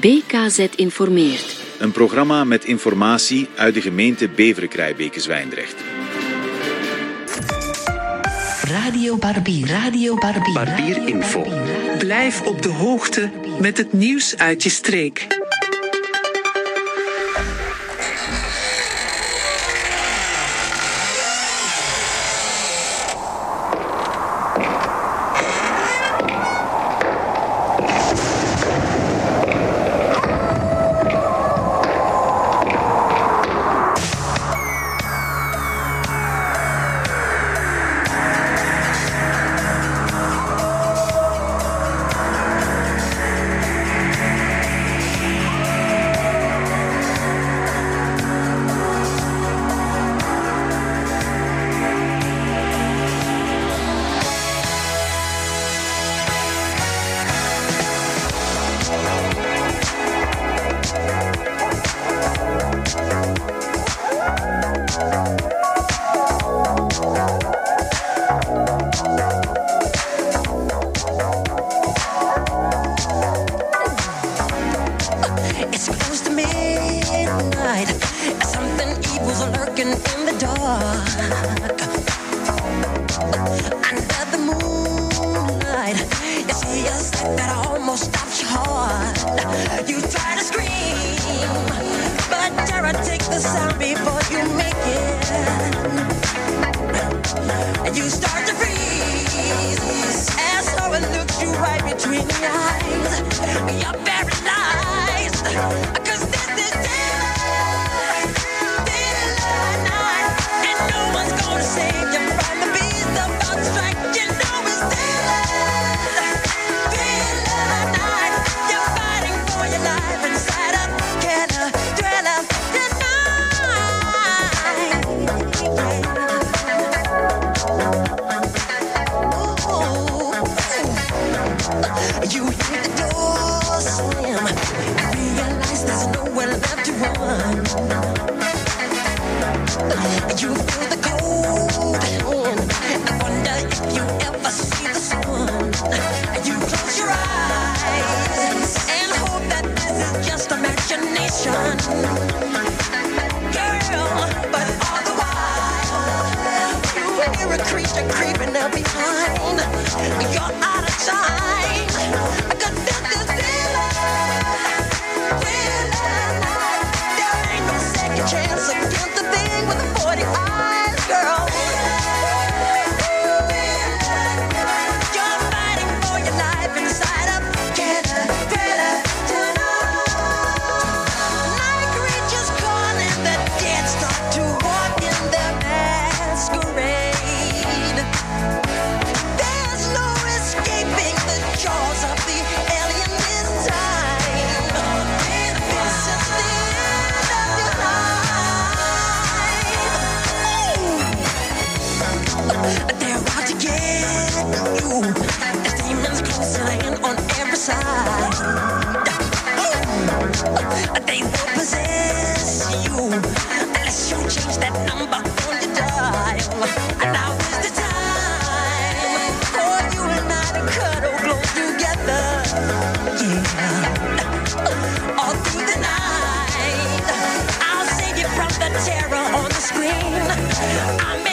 BKZ informeert. Een programma met informatie uit de gemeente Beverenkrijbeke Zwijndrecht. Radio Barbier. Radio Barbier. Barbier Info. Blijf op de hoogte met het nieuws uit je streek. I'm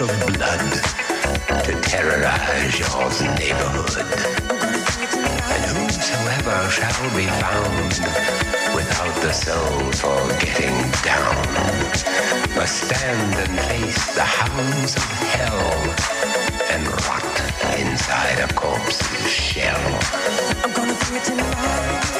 of blood to terrorize your neighborhood. And whomever shall be found without the soul for getting down must stand and face the hounds of hell and rot inside a corpse's shell. I'm gonna bring it tonight.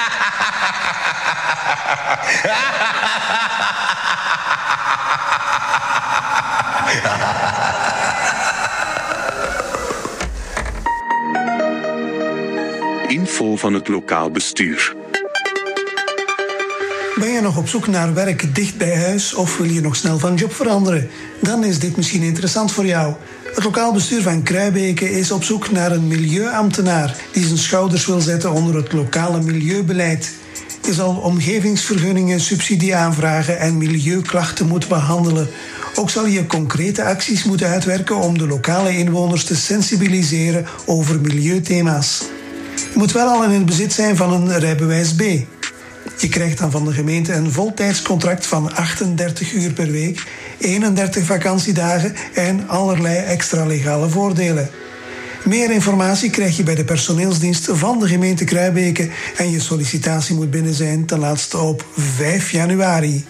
Info van het lokaal bestuur. Ben je nog op zoek naar werk dicht bij huis of wil je nog snel van job veranderen? Dan is dit misschien interessant voor jou. Het lokaal bestuur van Kruibeke is op zoek naar een milieuambtenaar die zijn schouders wil zetten onder het lokale milieubeleid. Je zal omgevingsvergunningen, subsidie aanvragen en milieuklachten moeten behandelen. Ook zal je concrete acties moeten uitwerken om de lokale inwoners te sensibiliseren over milieuthema's. Je moet wel al in het bezit zijn van een rijbewijs B. Je krijgt dan van de gemeente een voltijdscontract van 38 uur per week, 31 vakantiedagen en allerlei extra legale voordelen. Meer informatie krijg je bij de personeelsdienst van de gemeente Kruibeke en je sollicitatie moet binnen zijn ten laatste op 5 januari.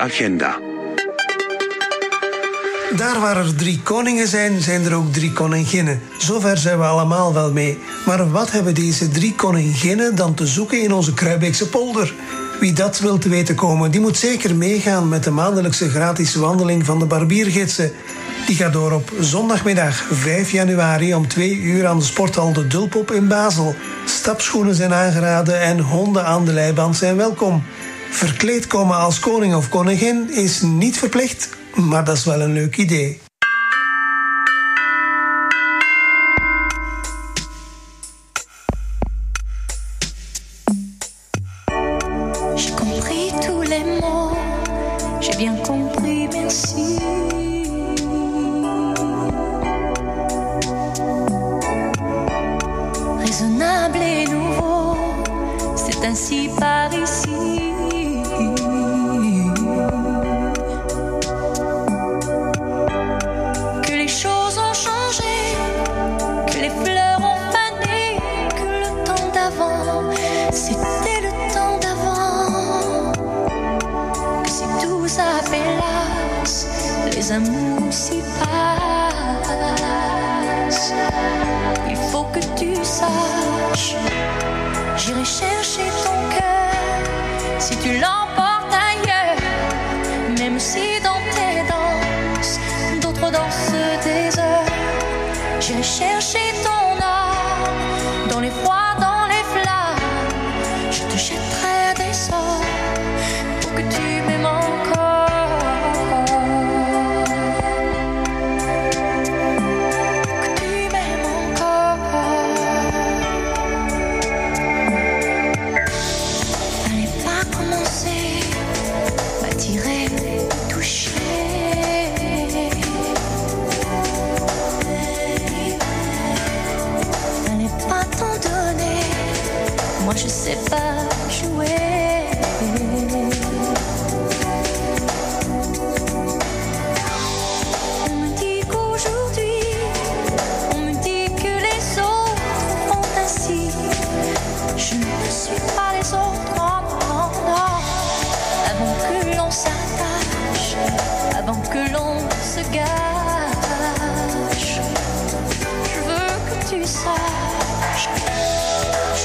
agenda. Daar waar er drie koningen zijn, zijn er ook drie koninginnen. Zover zijn we allemaal wel mee. Maar wat hebben deze drie koninginnen dan te zoeken in onze Kruibeekse polder? Wie dat wil te weten komen, die moet zeker meegaan met de maandelijkse gratis wandeling van de barbiergidsen. Die gaat door op zondagmiddag 5 januari om 2 uur aan de sporthal De Dulpop in Basel. Stapschoenen zijn aangeraden en honden aan de leiband zijn welkom. Verkleed komen als koning of koningin is niet verplicht, maar dat is wel een leuk idee.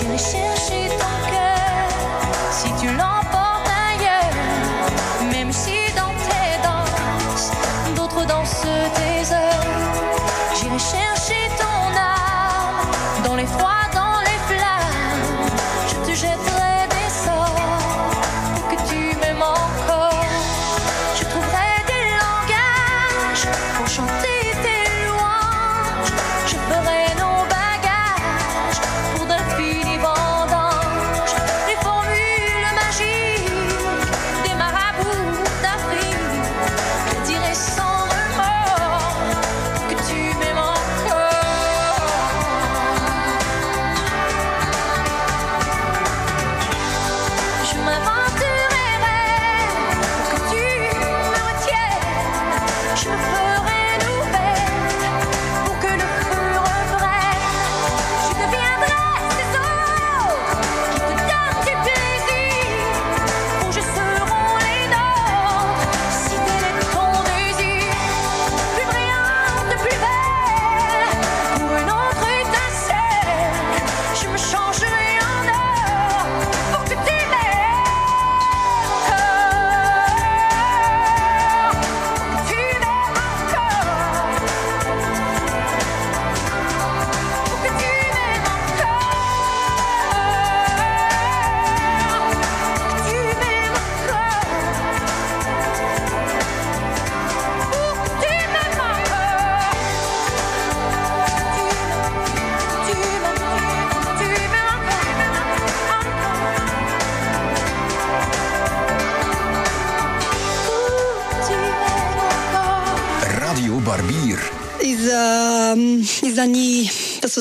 J'irai chercher ton cœur si tu l'entends.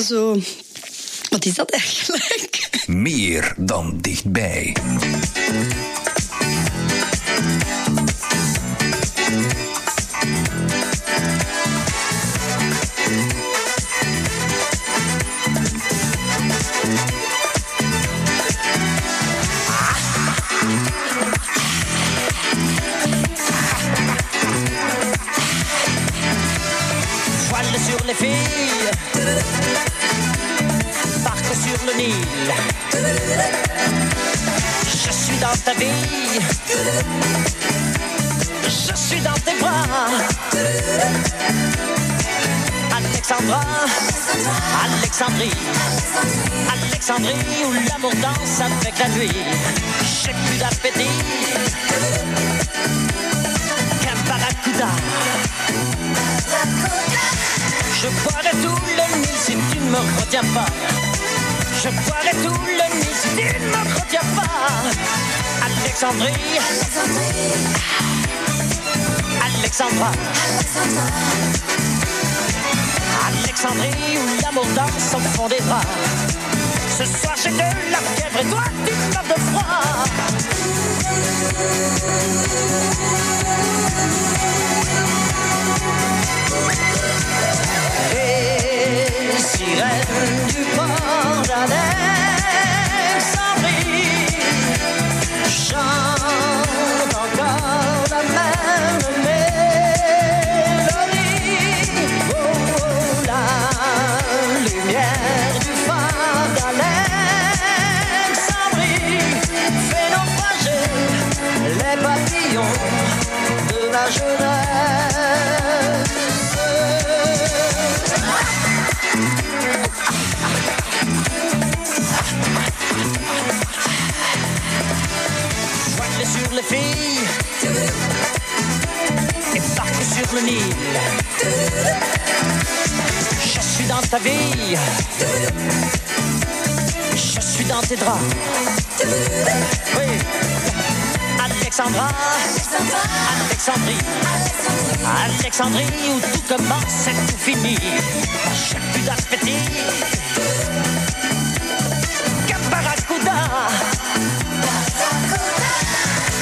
Also pas. Je boirai tout le si tu ne me retiens pas. Alexandrie, Alexandra. Alexandrie où l'amour danse au fond des draps. Ce soir j'ai de la fièvre et toi tu meurs de froid. Sirènes du port d'Alexandrie. Chantent Je suis dans ta vie. Je suis dans tes draps. Oui. Alexandra, Alexandrie, Alexandrie où tout commence et tout finit. J'ai plus barracuda.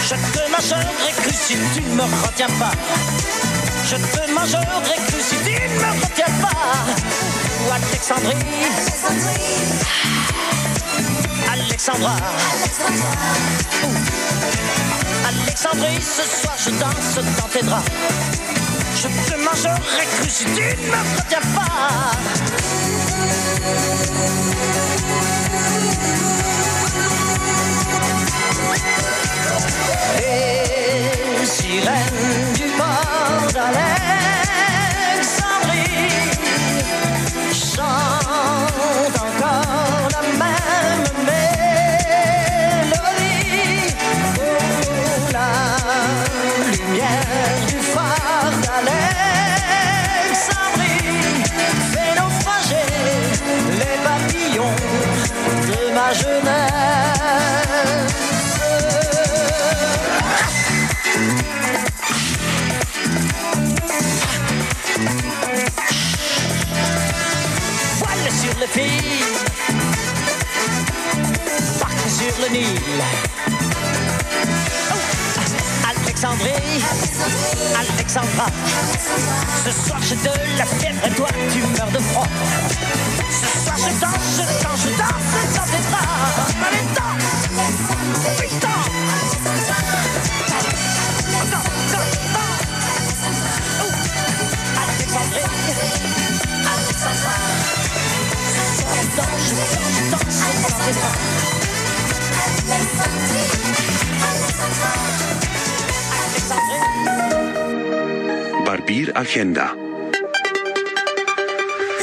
Je te mangerai cru si tu ne me retiens pas. Je te mangerai cru si tu ne me retiens pas. Ou Alexandrie, Alexandra. Ouh. Alexandrie, ce soir je danse dans tes draps. Je te mangerai cru si tu ne me retiens pas. Les sirènes du port d'Alexandrie chantent encore la même mélodie. Oh, la lumière du phare d'Alexandrie fait naufrager les papillons de ma jeunesse. Voile sur le Nil. Oh, Alexandrie, Alexandra. Ce soir j'ai de la fièvre et toi tu meurs de froid. Ce soir je danse, je danse, je danse dans tes bras. Allez, Barbier Agenda.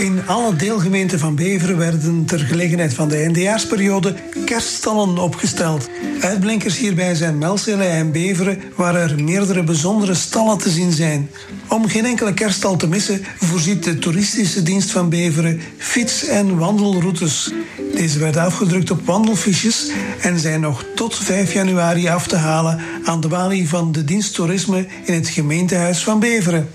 In alle deelgemeenten van Beveren werden ter gelegenheid van de eindejaarsperiode kerststallen opgesteld. Uitblinkers hierbij zijn Melcele en Beveren, waar er meerdere bijzondere stallen te zien zijn. Om geen enkele kerststal te missen, voorziet de toeristische dienst van Beveren fiets- en wandelroutes. Deze werden afgedrukt op wandelfiches en zijn nog tot 5 januari af te halen aan de balie van de dienst toerisme in het gemeentehuis van Beveren.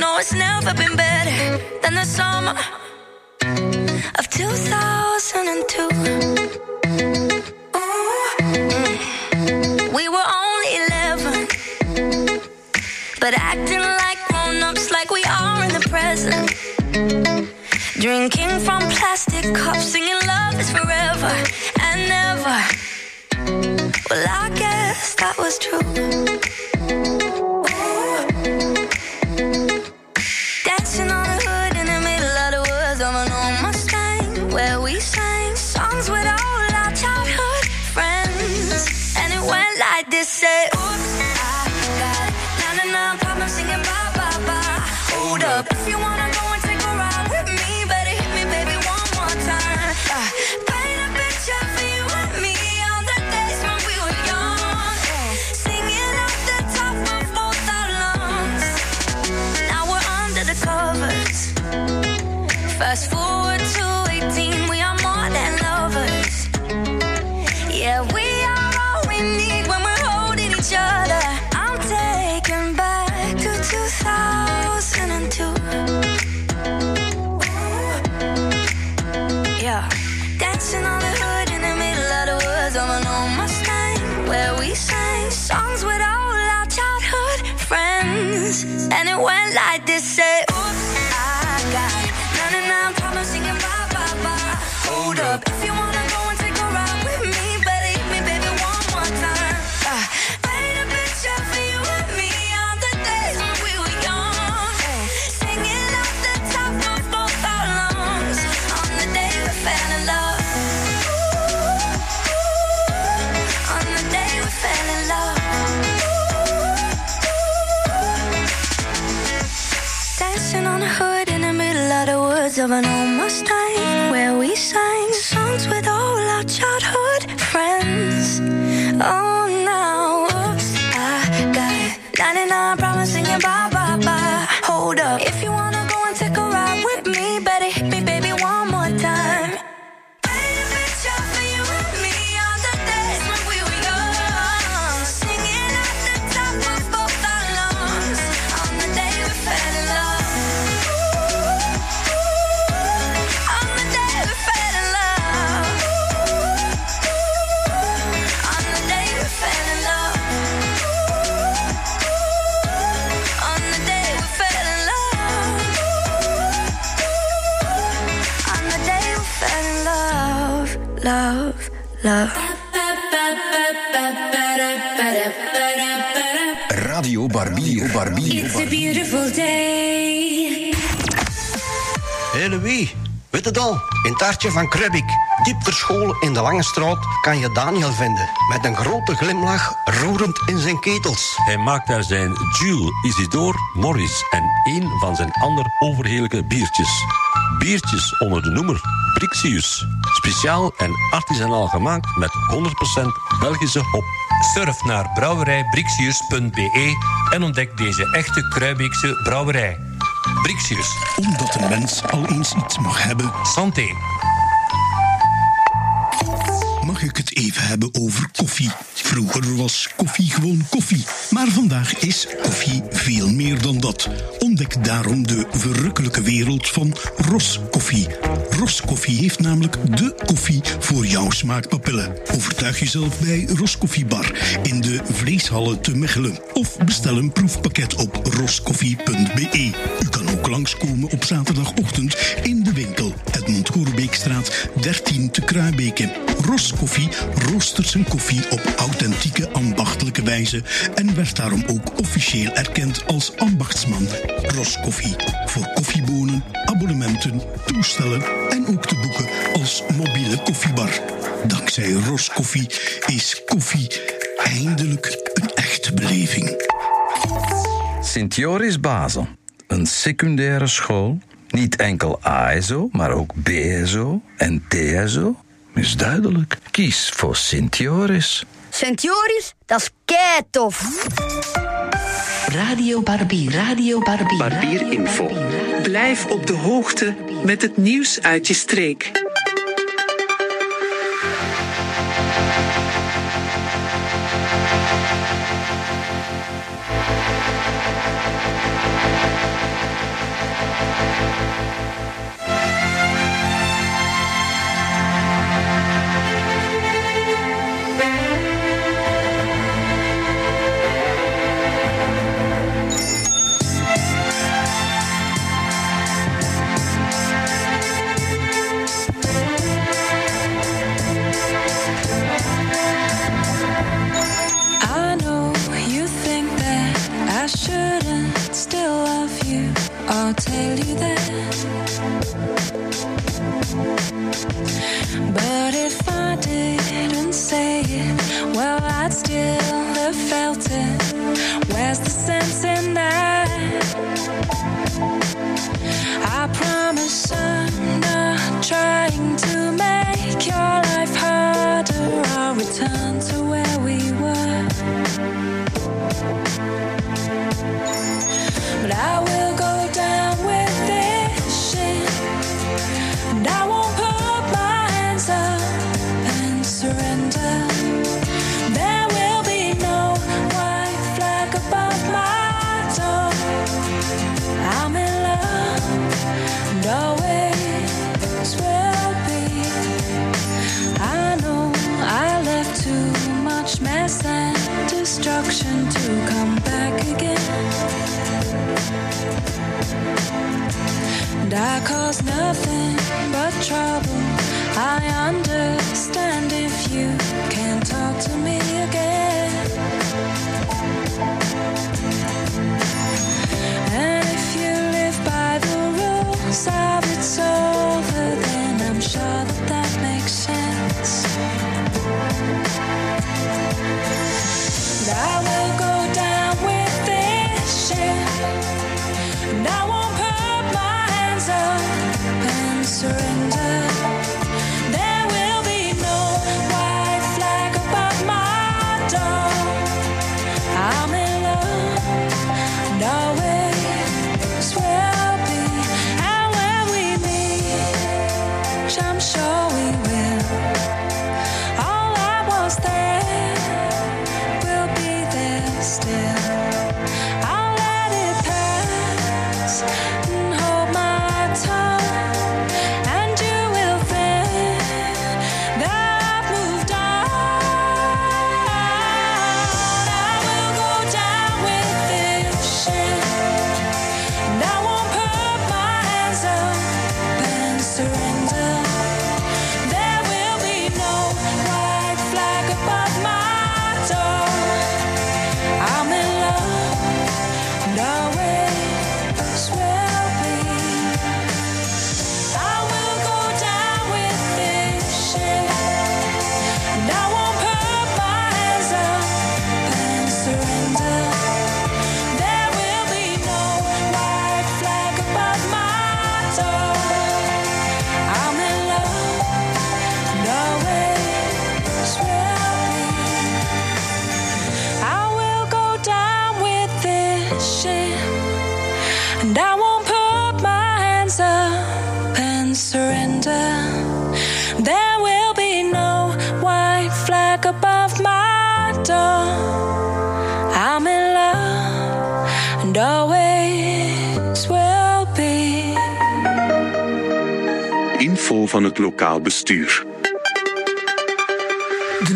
No, it's never been better than the summer of 2002. Mm. We were only 11, but acting like grown ups, like we are in the present. Drinking from plastic cups, singing love is forever and never. Well, I guess that was true. Of the woods of an old Love. Radio Barbier. Barbier. It's a beautiful day. Hé Louis, weet het al? In het hartje van Krubik, diep ter school in de Lange Straat, kan je Daniel vinden. Met een grote glimlach, roerend in zijn ketels. Hij maakt daar zijn Jules Isidore Morris en een van zijn ander overheerlijke biertjes. Biertjes onder de noemer Brixius. Speciaal en artisanaal gemaakt met 100% Belgische hop. Surf naar brouwerijbrixius.be en ontdek deze echte Kruibeekse brouwerij. Brixius. Omdat een mens al eens iets mag hebben. Santé. Mag ik even hebben over koffie? Vroeger was koffie gewoon koffie. Maar vandaag is koffie veel meer dan dat. Ontdek daarom de verrukkelijke wereld van Roskoffie. Roskoffie heeft namelijk de koffie voor jouw smaakpapillen. Overtuig jezelf bij Roskoffiebar in de Vleeshallen te Mechelen. Of bestel een proefpakket op roskoffie.be. U kan ook langskomen op zaterdagochtend in de winkel Edmond Goerbeekstraat 13 te Kruibeke. Roskoffie roostert zijn koffie op authentieke ambachtelijke wijze en werd daarom ook officieel erkend als ambachtsman. Roskoffie voor koffiebonen, abonnementen, toestellen en ook te boeken als mobiele koffiebar. Dankzij Roskoffie is koffie eindelijk een echte beleving. Sint Joris Basel, een secundaire school. Niet enkel ASO, maar ook BSO en TSO. Is duidelijk. Kies voor Sint Joris. Sint Joris, dat is kei tof. Radio Barbier, Radio Barbier. Barbier Info. Blijf op de hoogte met het nieuws uit je streek. Tell you that. But if I didn't say it, well, I'd still have felt it. Where's the sense in that? I promise I'm not trying to make your life harder. I'll return to to come back again. And I cause nothing but trouble. I understand if you can't talk to me again. De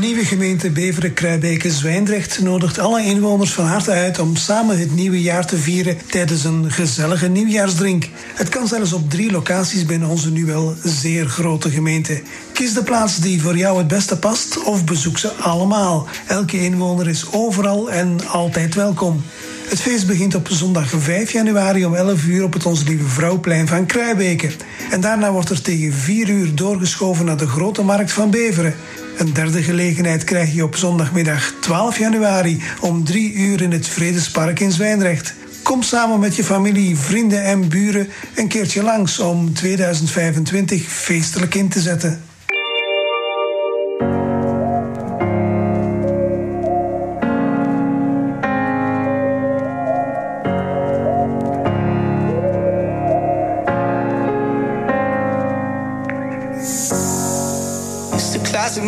nieuwe gemeente Beveren-Kruibeke-Zwijndrecht nodigt alle inwoners van harte uit om samen het nieuwe jaar te vieren tijdens een gezellige nieuwjaarsdrink. Het kan zelfs op drie locaties binnen onze nu wel zeer grote gemeente. Kies de plaats die voor jou het beste past of bezoek ze allemaal. Elke inwoner is overal en altijd welkom. Het feest begint op zondag 5 januari om 11 uur op het Onze Lieve Vrouwplein van Kruibeke. En daarna wordt er tegen 4 uur doorgeschoven naar de Grote Markt van Beveren. Een derde gelegenheid krijg je op zondagmiddag 12 januari om 3 uur in het Vredespark in Zwijndrecht. Kom samen met je familie, vrienden en buren een keertje langs om 2025 feestelijk in te zetten.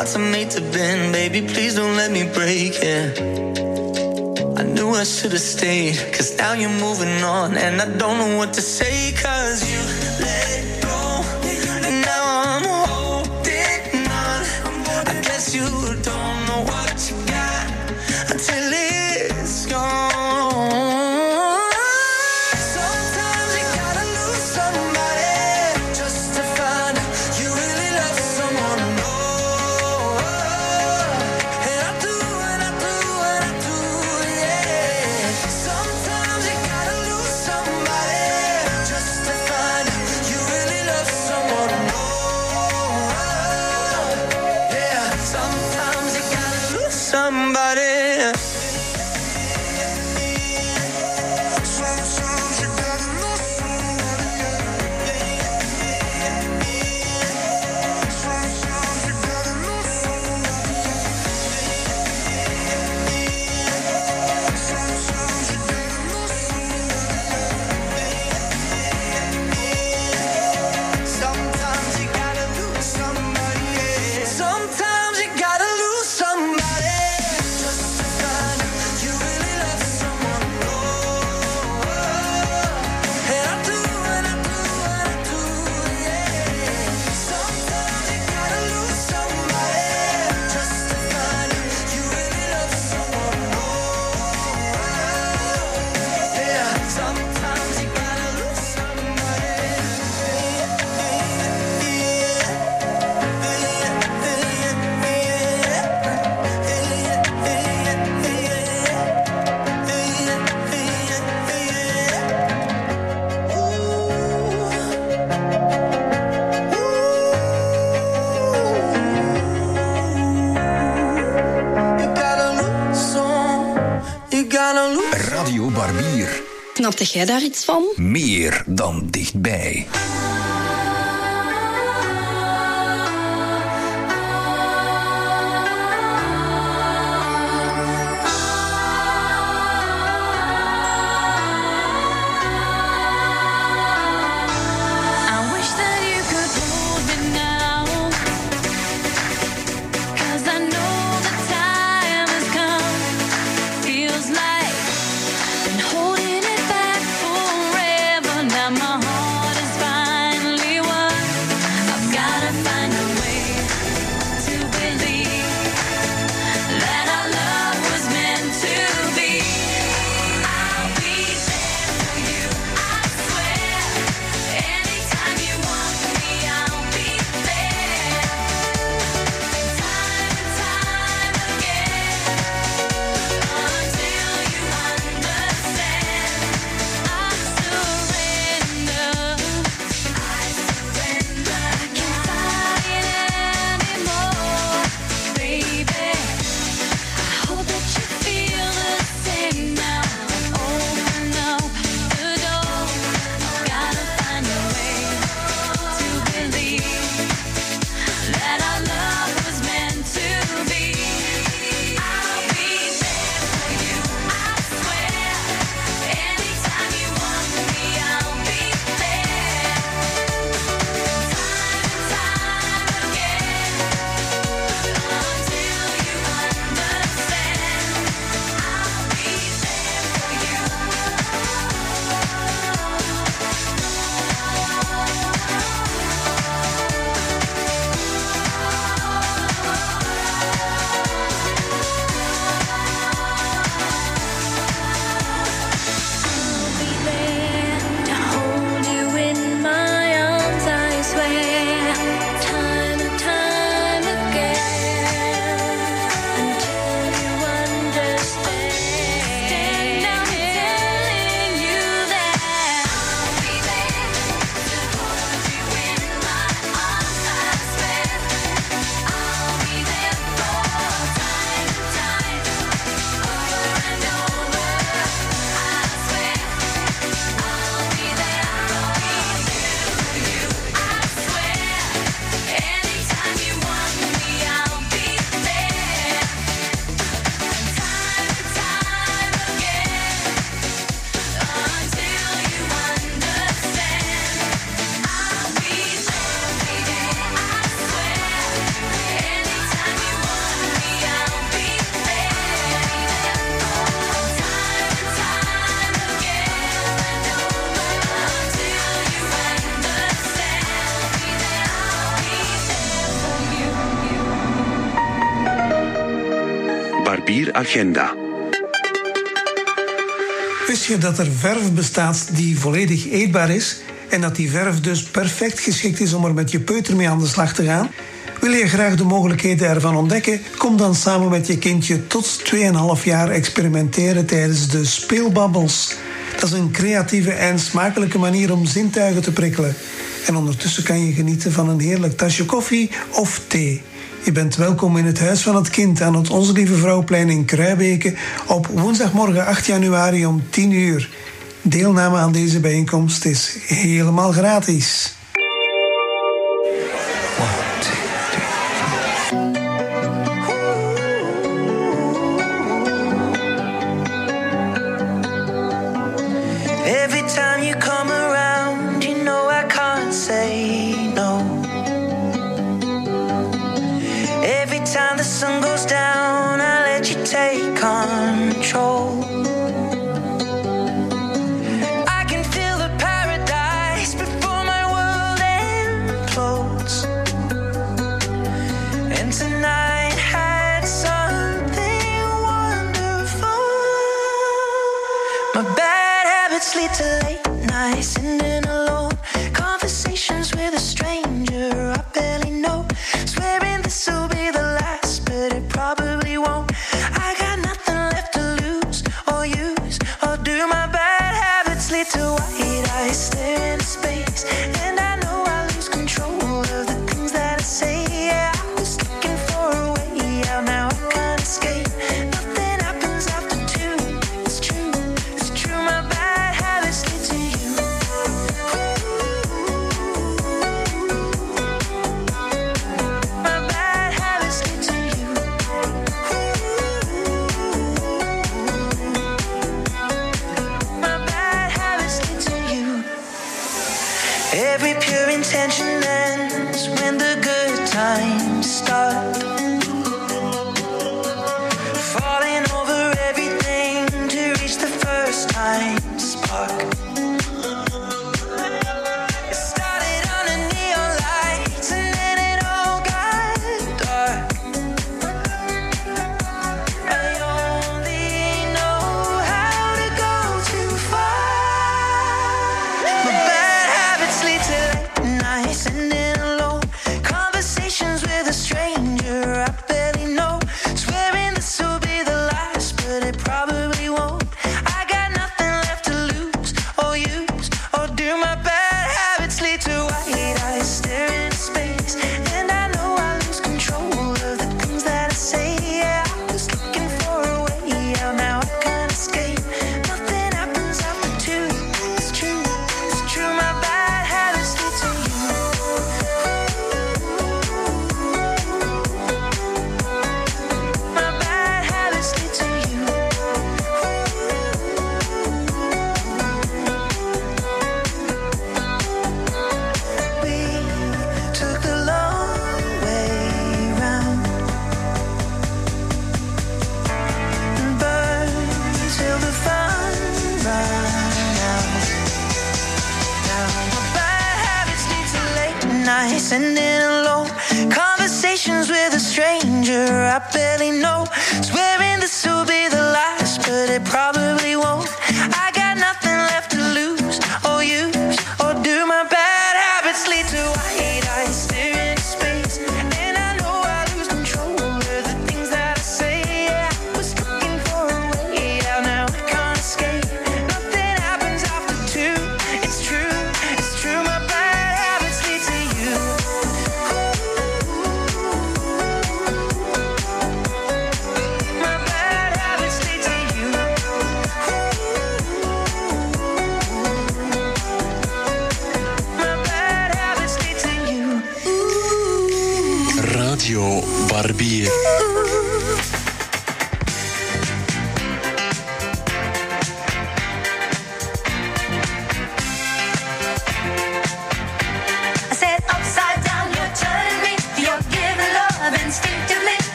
hearts are made to bend, baby, please don't let me break it. I knew I should have stayed, cause now you're moving on, and I don't know what to say, cause you let go. And now I'm holding on. I guess you don't know what you got until it's gone. Snapte jij daar iets van? Meer dan dichtbij. Wist je dat er verf bestaat die volledig eetbaar is en dat die verf dus perfect geschikt is om er met je peuter mee aan de slag te gaan? Wil je graag de mogelijkheden ervan ontdekken? Kom dan samen met je kindje tot 2,5 jaar experimenteren tijdens de speelbabbels. Dat is een creatieve en smakelijke manier om zintuigen te prikkelen. En ondertussen kan je genieten van een heerlijk tasje koffie of thee. Je bent welkom in het Huis van het Kind aan het Onze Lieve Vrouwplein in Kruibeke op woensdagmorgen 8 januari om 10 uur. Deelname aan deze bijeenkomst is helemaal gratis.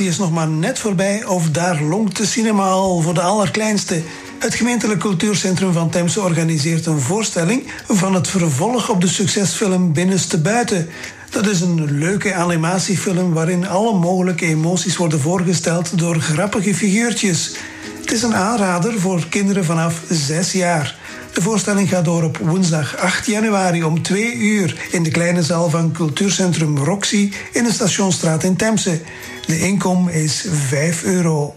die is nog maar net voorbij. Of daar longt de cinema al voor de allerkleinste. Het gemeentelijk cultuurcentrum van Temse organiseert een voorstelling van het vervolg op de succesfilm Binnenste Buiten. Dat is een leuke animatiefilm waarin alle mogelijke emoties worden voorgesteld door grappige figuurtjes. Het is een aanrader voor kinderen vanaf 6 jaar. De voorstelling gaat door op woensdag 8 januari om 2 uur in de kleine zaal van Cultuurcentrum Roxy in de Stationstraat in Temse. De inkom is 5 euro.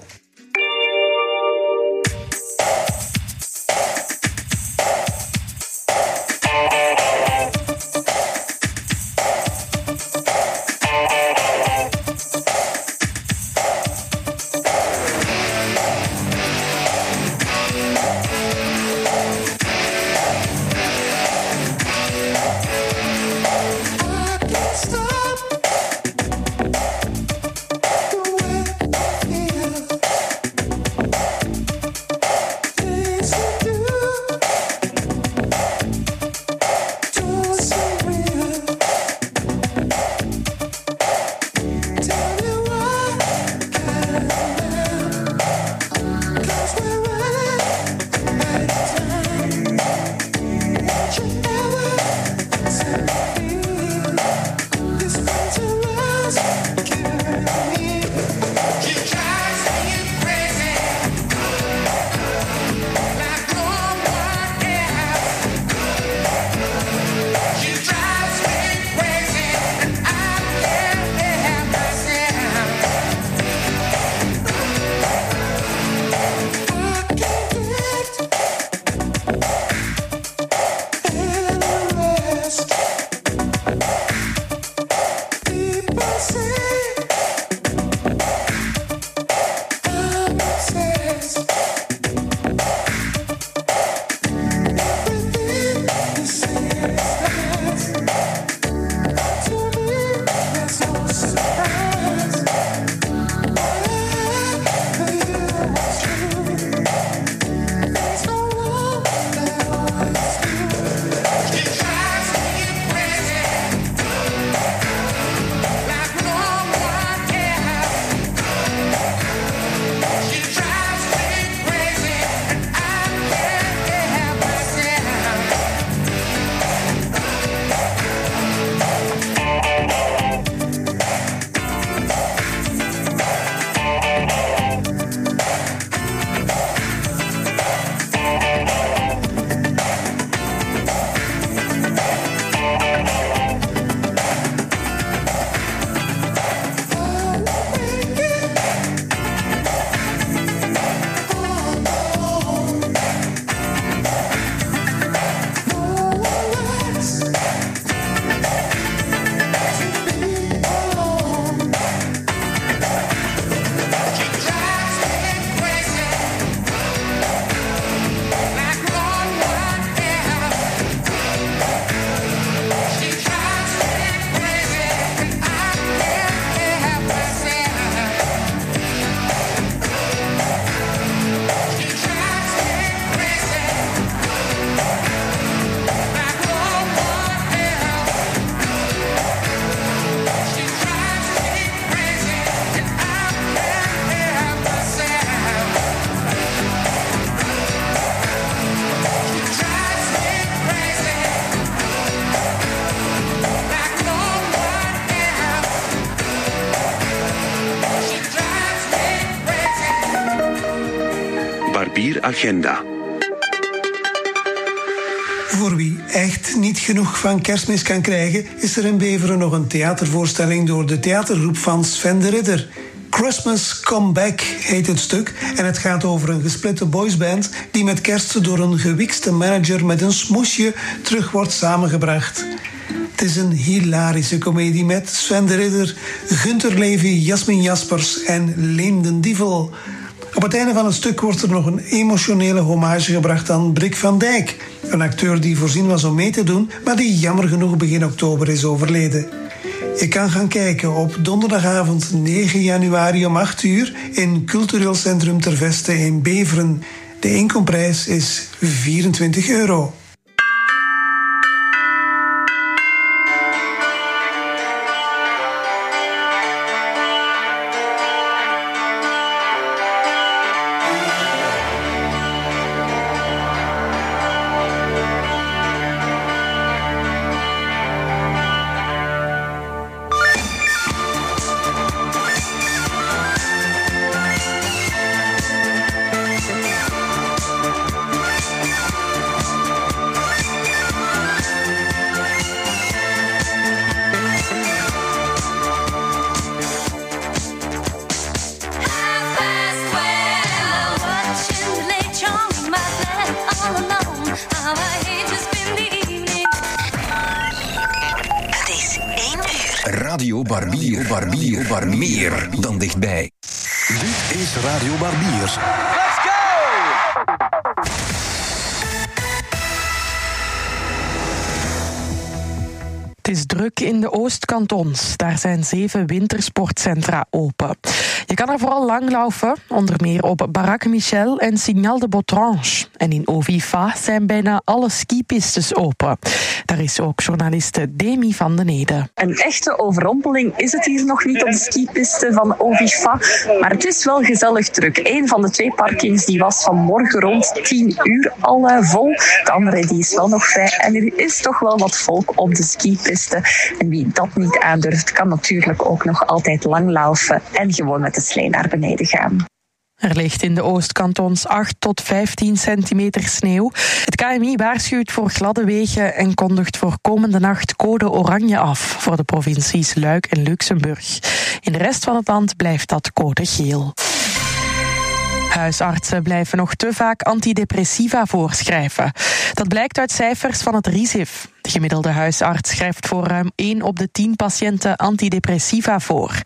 Agenda. Voor wie echt niet genoeg van kerstmis kan krijgen, is er in Beveren nog een theatervoorstelling door de theatergroep van Sven de Ridder. Christmas Come Back heet het stuk en het gaat over een gesplitte boysband die met kerst door een gewikste manager met een smoesje terug wordt samengebracht. Het is een hilarische komedie met Sven de Ridder, Gunter Levy, Jasmin Jaspers en Leen den Dievel. Op het einde van het stuk wordt er nog een emotionele hommage gebracht aan Brik van Dijk. Een acteur die voorzien was om mee te doen, maar die jammer genoeg begin oktober is overleden. Je kan gaan kijken op donderdagavond 9 januari om 8 uur in Cultureel Centrum Ter Veste in Beveren. De inkomprijs is 24 euro. Meer in de Oostkantons. Daar zijn zeven wintersportcentra open. Je kan er vooral langlaufen, onder meer op Baraque Michel en Signal de Botrange. En in Ovifa zijn bijna alle skipistes open. Daar is ook journaliste Demi van den. Een echte overrompeling is het hier nog niet op de skipiste van Ovifa, maar het is wel gezellig druk. Een van de twee parkings die was vanmorgen rond 10 uur al eh, vol. De andere die is wel nog vrij en er is toch wel wat volk op de skipiste. En wie dat niet aandurft, kan natuurlijk ook nog altijd langlaufen en gewoon met de slee naar beneden gaan. Er ligt in de Oostkantons 8 tot 15 centimeter sneeuw. Het KMI waarschuwt voor gladde wegen en kondigt voor komende nacht code oranje af voor de provincies Luik en Luxemburg. In de rest van het land blijft dat code geel. Huisartsen blijven nog te vaak antidepressiva voorschrijven. Dat blijkt uit cijfers van het RISIF. De gemiddelde huisarts schrijft voor ruim 1 op de 10 patiënten antidepressiva voor.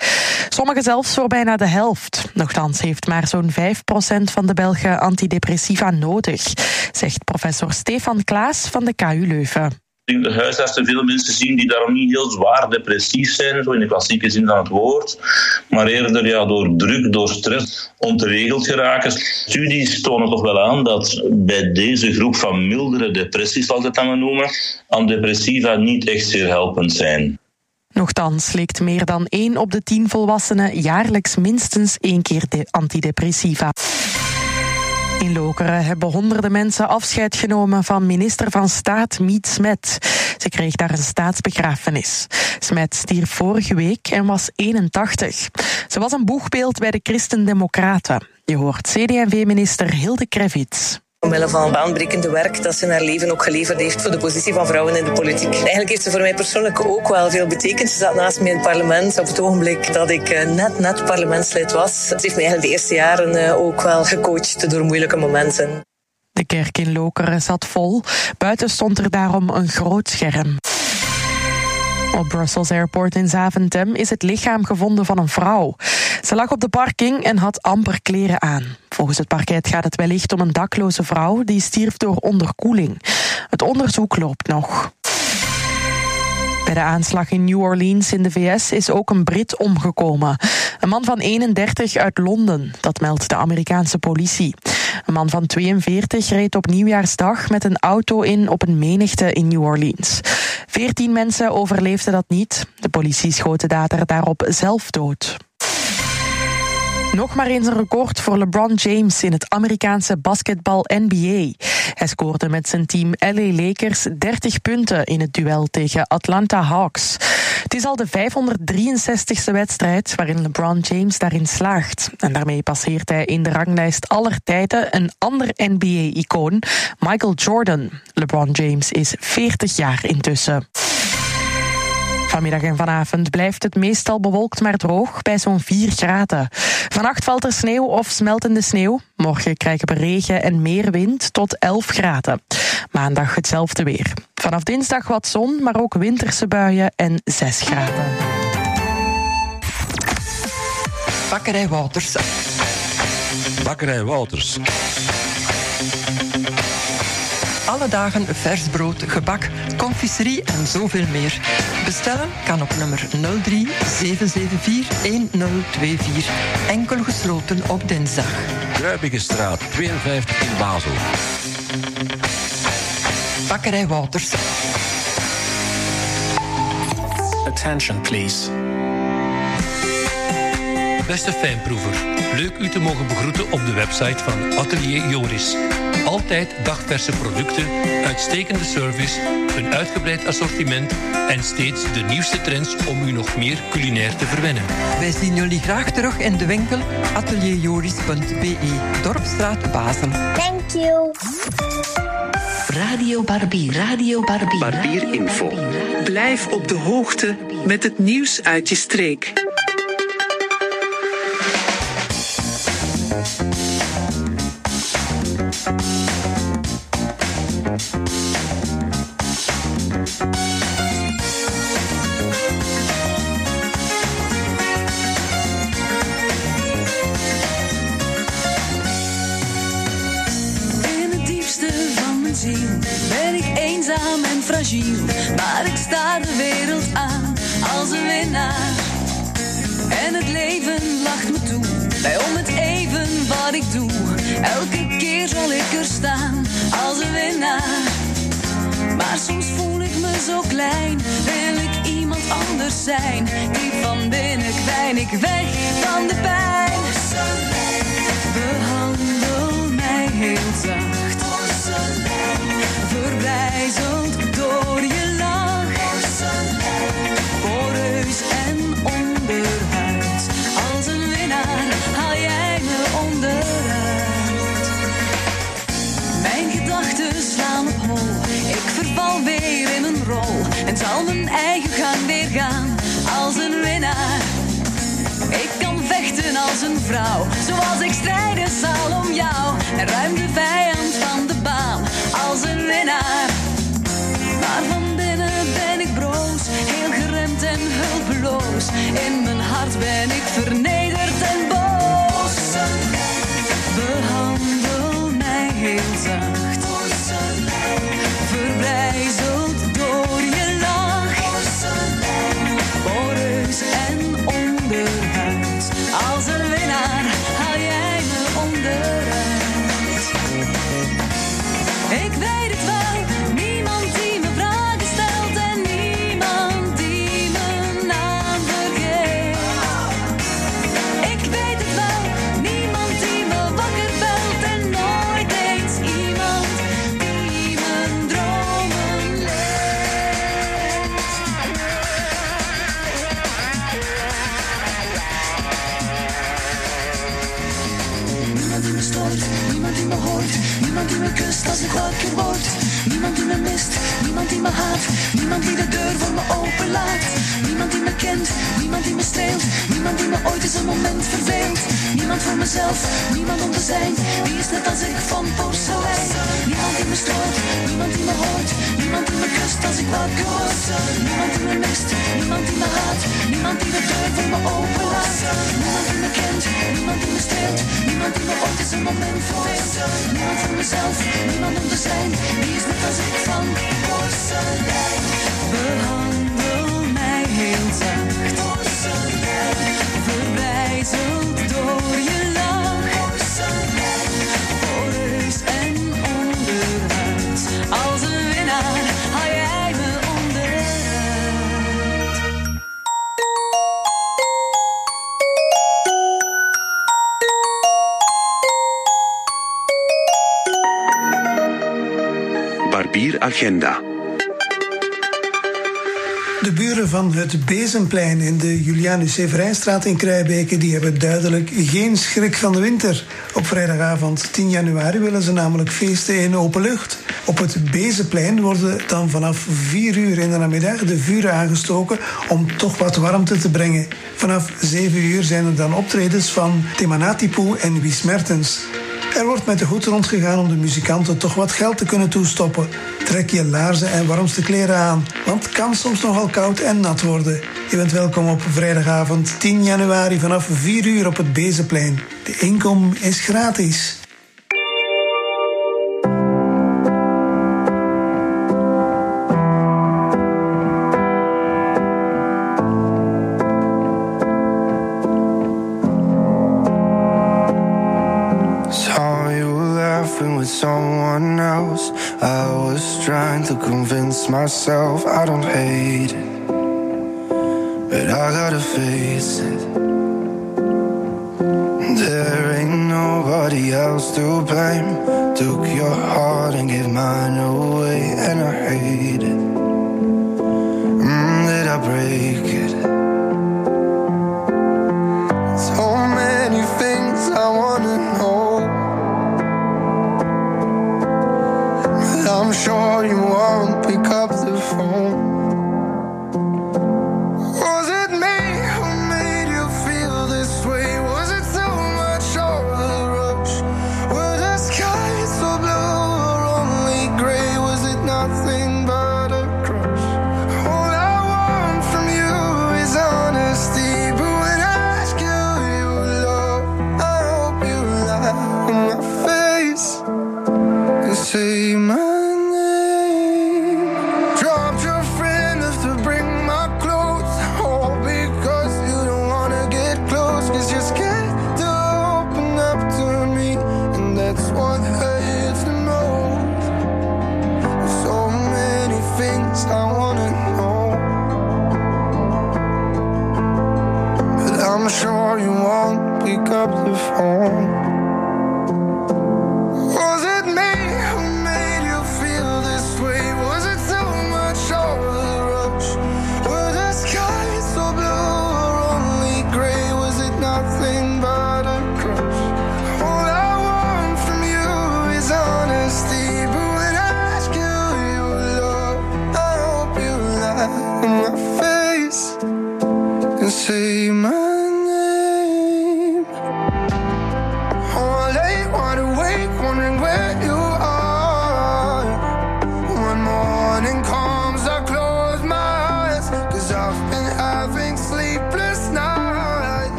Sommigen zelfs voor bijna de helft. Nochtans heeft maar zo'n 5% van de Belgen antidepressiva nodig, zegt professor Stefan Klaas van de KU Leuven. Ik denk dat huisartsen veel mensen zien die daarom niet heel zwaar depressief zijn, zo in de klassieke zin van het woord, maar eerder ja, door druk, door stress onteregeld geraken. Studies tonen toch wel aan dat bij deze groep van mildere depressies, zoals we het dan maar noemen, antidepressiva niet echt zeer helpend zijn. Nochtans slikt meer dan 1 op de 10 volwassenen jaarlijks minstens één keer de antidepressiva. In Lokeren hebben honderden mensen afscheid genomen van minister van Staat Miet Smet. Ze kreeg daar een staatsbegrafenis. Smet stierf vorige week en was 81. Ze was een boegbeeld bij de Christen-Democraten. Je hoort CD&V-minister Hilde Krevits. Omwille van baanbrekende werk dat ze in haar leven ook geleverd heeft voor de positie van vrouwen in de politiek. Eigenlijk heeft ze voor mij persoonlijk ook wel veel betekend. Ze zat naast me in het parlement op het ogenblik dat ik eh, net, net parlementslid was. Ze heeft mij eigenlijk de eerste jaren eh, ook wel gecoacht door moeilijke momenten. De kerk in Lokeren zat vol. Buiten stond er daarom een groot scherm. Op Brussels Airport in Zaventem is het lichaam gevonden van een vrouw. Ze lag op de parking en had amper kleren aan. Volgens het parket gaat het wellicht om een dakloze vrouw die stierf door onderkoeling. Het onderzoek loopt nog. Bij de aanslag in New Orleans in de VS is ook een Brit omgekomen. Een man van 31 uit Londen, dat meldt de Amerikaanse politie. Een man van 42 reed op nieuwjaarsdag met een auto in op een menigte in New Orleans. Veertien mensen overleefden dat niet. De politie schoot de dader daarop zelf dood. Nog maar eens een record voor LeBron James in het Amerikaanse basketbal NBA. Hij scoorde met zijn team LA Lakers 30 punten in het duel tegen Atlanta Hawks. Het is al de 563ste wedstrijd waarin LeBron James daarin slaagt. En daarmee passeert hij in de ranglijst aller tijden een ander NBA-icoon, Michael Jordan. LeBron James is 40 jaar intussen. Vanmiddag en vanavond blijft het meestal bewolkt maar droog bij zo'n 4 graden. Vannacht valt er sneeuw of smeltende sneeuw. Morgen krijgen we regen en meer wind tot 11 graden. Maandag hetzelfde weer. Vanaf dinsdag wat zon, maar ook winterse buien en 6 graden. Bakkerij Wouters. Bakkerij Wouters. Alle dagen vers brood, gebak, confiserie en zoveel meer. Bestellen kan op nummer 03 774 1024. Enkel gesloten op dinsdag. Kruibigenstraat 52 in Basel. Bakkerij Wouters. Attention, please. Beste fijnproever, leuk u te mogen begroeten op de website van Atelier Joris. Altijd dagverse producten, uitstekende service, een uitgebreid assortiment en steeds de nieuwste trends om u nog meer culinair te verwennen. Wij zien jullie graag terug in de winkel atelierjoris.be, Dorpstraat Basel. Thank you. Radio Barbier. Radio Barbier. Barbier Info. Blijf op de hoogte met het nieuws uit je streek. Ik eenzaam en fragiel. Maar ik sta de wereld aan als een winnaar. En het leven lacht me toe, bij om het even wat ik doe. Elke keer zal ik er staan als een winnaar. Maar soms voel ik me zo klein, wil ik iemand anders zijn. Diep van binnen kwijn ik weg van de pijn. Behandel mij heel. Verbrijzeld door je lach. Poreus en onderhuid. Als een winnaar haal jij me onderuit. Mijn gedachten slaan op hol. Ik verval weer in een rol. En zal mijn eigen gang weer gaan. Als een winnaar. Ik kan vechten als een vrouw, zoals ik strijden zal om jou. Heel niemand die de deur voor me openlaat. Me kent, niemand die me streelt, niemand die me ooit eens een moment verveelt. Niemand voor mezelf, niemand om te zijn, die is net als ik van porselein. Niemand die me stoort, niemand die me hoort, niemand die me kust als ik wakker word. Niemand die me mist, niemand die me haat, niemand die de deur voor me openlaat. Niemand die me kent, niemand die me streelt, niemand die me ooit eens een moment verveelt. Niemand voor mezelf, niemand om te zijn, die is net als ik van porselein. Mij heel zacht. Verbrijzeld door je lach. Poreus en onderhuid. Als een winnaar haal jij me onderuit. Barbier Agenda buren van het Bezenplein in de Julianus Severijnstraat in Kruijbeke... die hebben duidelijk geen schrik van de winter. Op vrijdagavond 10 januari willen ze namelijk feesten in open lucht. Op het Bezenplein worden dan vanaf 4 uur in de namiddag de vuren aangestoken... om toch wat warmte te brengen. Vanaf 7 uur zijn er dan optredens van Temanatipoe en Wies Mertens. Er wordt met de goed rondgegaan om de muzikanten toch wat geld te kunnen toestoppen. Trek je laarzen en warmste kleren aan, want het kan soms nogal koud en nat worden. Je bent welkom op vrijdagavond 10 januari vanaf 4 uur op het Bezenplein. De inkom is gratis. trying to convince myself I don't hate it, but I gotta face it. There ain't nobody else to blame. Took your heart and gave mine away, and I hate it. I'm sure you won't pick up the phone.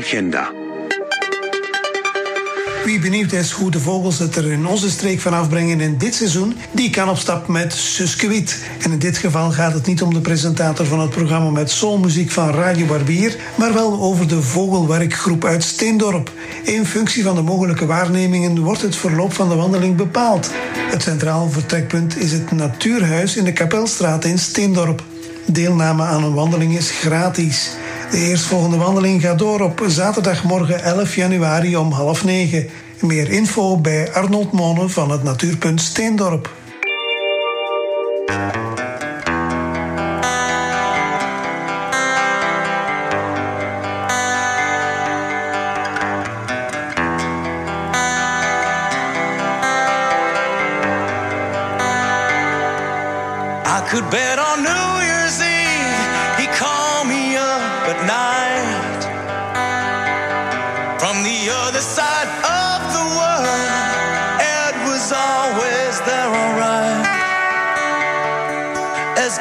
agenda. Wie benieuwd is hoe de vogels het er in onze streek van afbrengen in dit seizoen, die kan op stap met Suskewit. En in dit geval gaat het niet om de presentator van het programma met soulmuziek van Radio Barbier, maar wel over de vogelwerkgroep uit Steendorp. In functie van de mogelijke waarnemingen wordt het verloop van de wandeling bepaald. Het centraal vertrekpunt is het Natuurhuis in de Kapelstraat in Steendorp. Deelname aan een wandeling is gratis. De eerstvolgende wandeling gaat door op zaterdagmorgen 11 januari om half negen. Meer info bij Arnold Monen van het Natuurpunt Steendorp. could on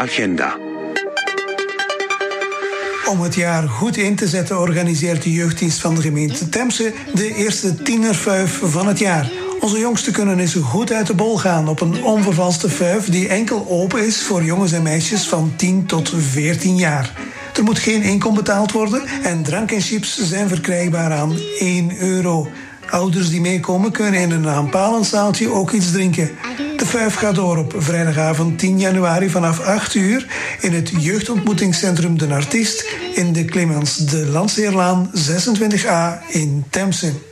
Agenda. Om het jaar goed in te zetten organiseert de jeugddienst van de gemeente Temse de eerste tienerfuif van het jaar. Onze jongsten kunnen eens goed uit de bol gaan op een onvervalste fuif die enkel open is voor jongens en meisjes van 10 tot 14 jaar. Er moet geen inkom betaald worden en drank en chips zijn verkrijgbaar aan 1 euro. Ouders die meekomen kunnen in een aanpalend zaaltje ook iets drinken. De vijf gaat door op vrijdagavond 10 januari vanaf 8 uur in het jeugdontmoetingscentrum De Artiest in de Clemens de Landseerlaan 26a in Temse.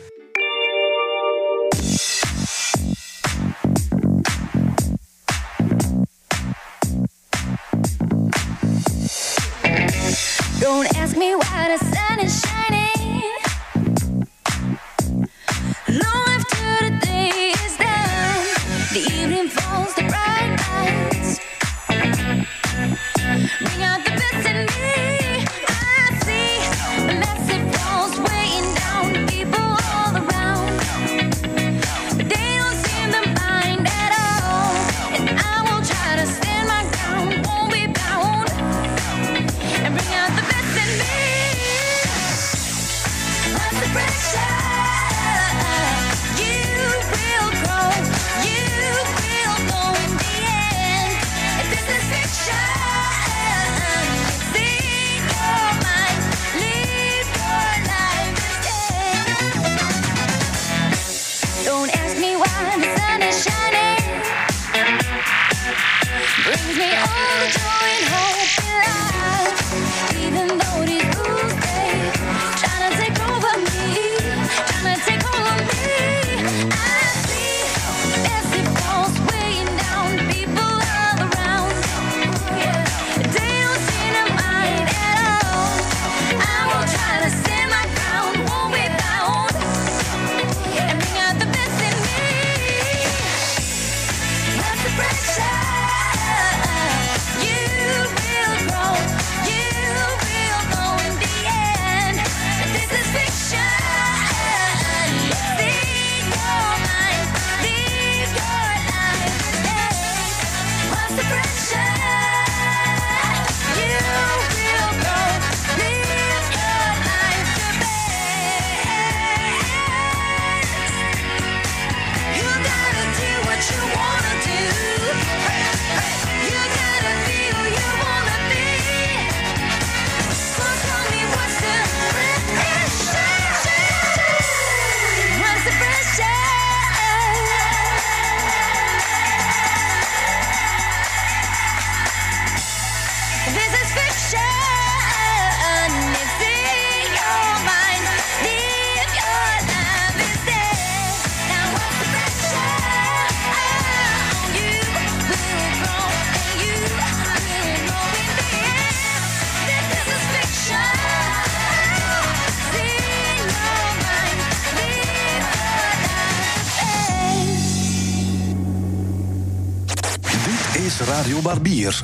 Dit is Radio Barbier.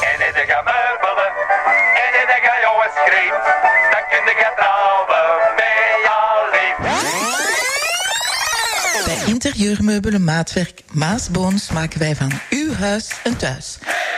En in de gemeubelen, en in de jongens schreef, dan kun je trouwen met alleen. Bij interieurmeubelen maatwerk Maas Boons maken wij van uw huis een thuis.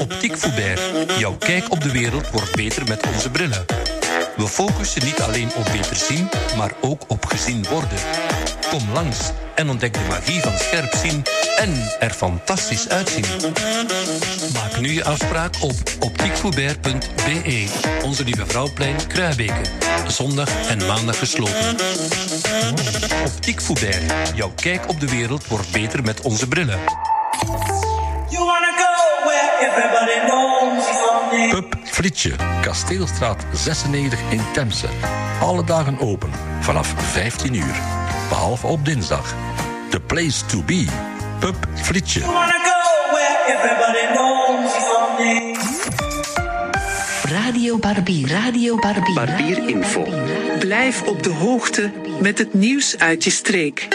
Optiek Foubert. Jouw kijk op de wereld wordt beter met onze brillen. We focussen niet alleen op beter zien, maar ook op gezien worden. Kom langs en ontdek de magie van scherp zien en er fantastisch uitzien. Maak nu je afspraak op optiekfoubert.be. Onze Lieve Vrouwplein, Kruibeke. Zondag en maandag gesloten. Optiek Foubert. Jouw kijk op de wereld wordt beter met onze brillen. Pub Frietje, Kasteelstraat 96 in Temse. Alle dagen open, vanaf 15 uur. Behalve op dinsdag. The place to be, Pub Frietje. Radio Barbier, Radio Barbier. Barbier Info. Blijf op de hoogte met het nieuws uit je streek.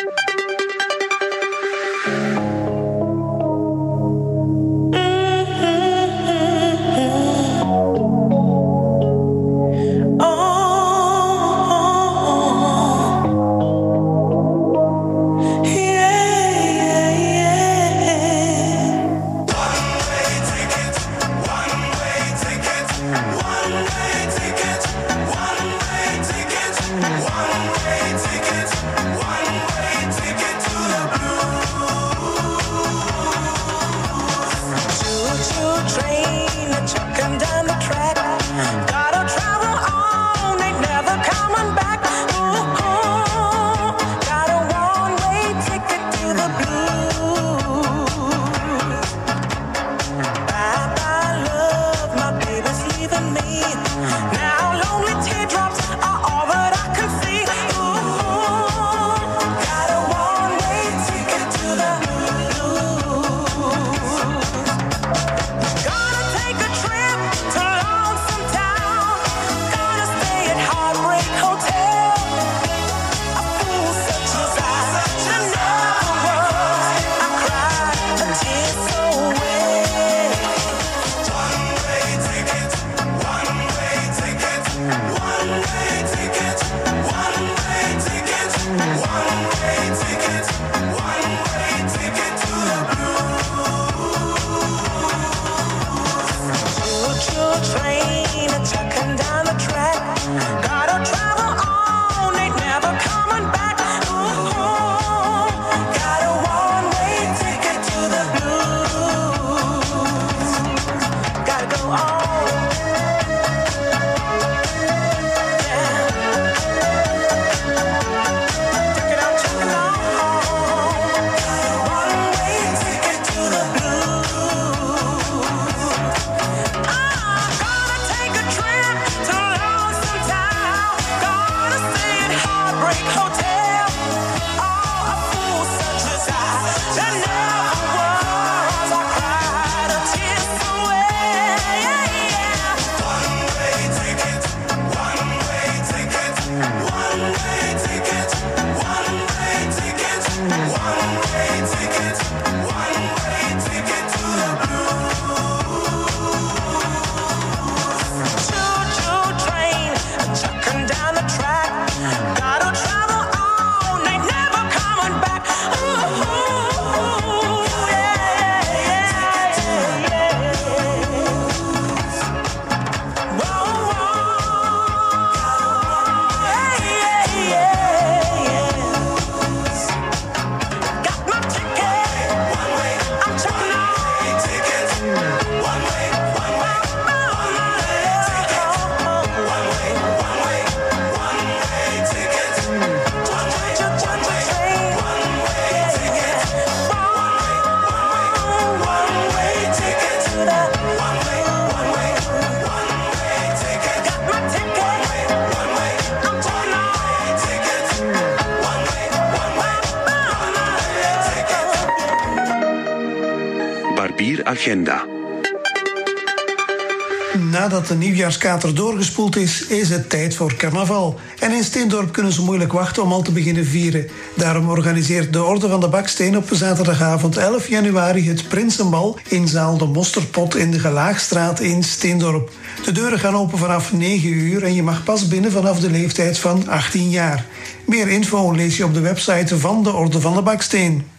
Nadat de nieuwjaarskater doorgespoeld is, is het tijd voor carnaval. En in Steendorp kunnen ze moeilijk wachten om al te beginnen vieren. Daarom organiseert de Orde van de Baksteen op zaterdagavond 11 januari het Prinsenbal in zaal De Mosterpot in de Gelaagstraat in Steendorp. De deuren gaan open vanaf 9 uur en je mag pas binnen vanaf de leeftijd van 18 jaar. Meer info lees je op de website van de Orde van de Baksteen.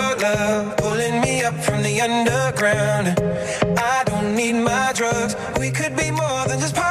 your love, pulling me up from the underground. I don't need my drugs. We could be more than just.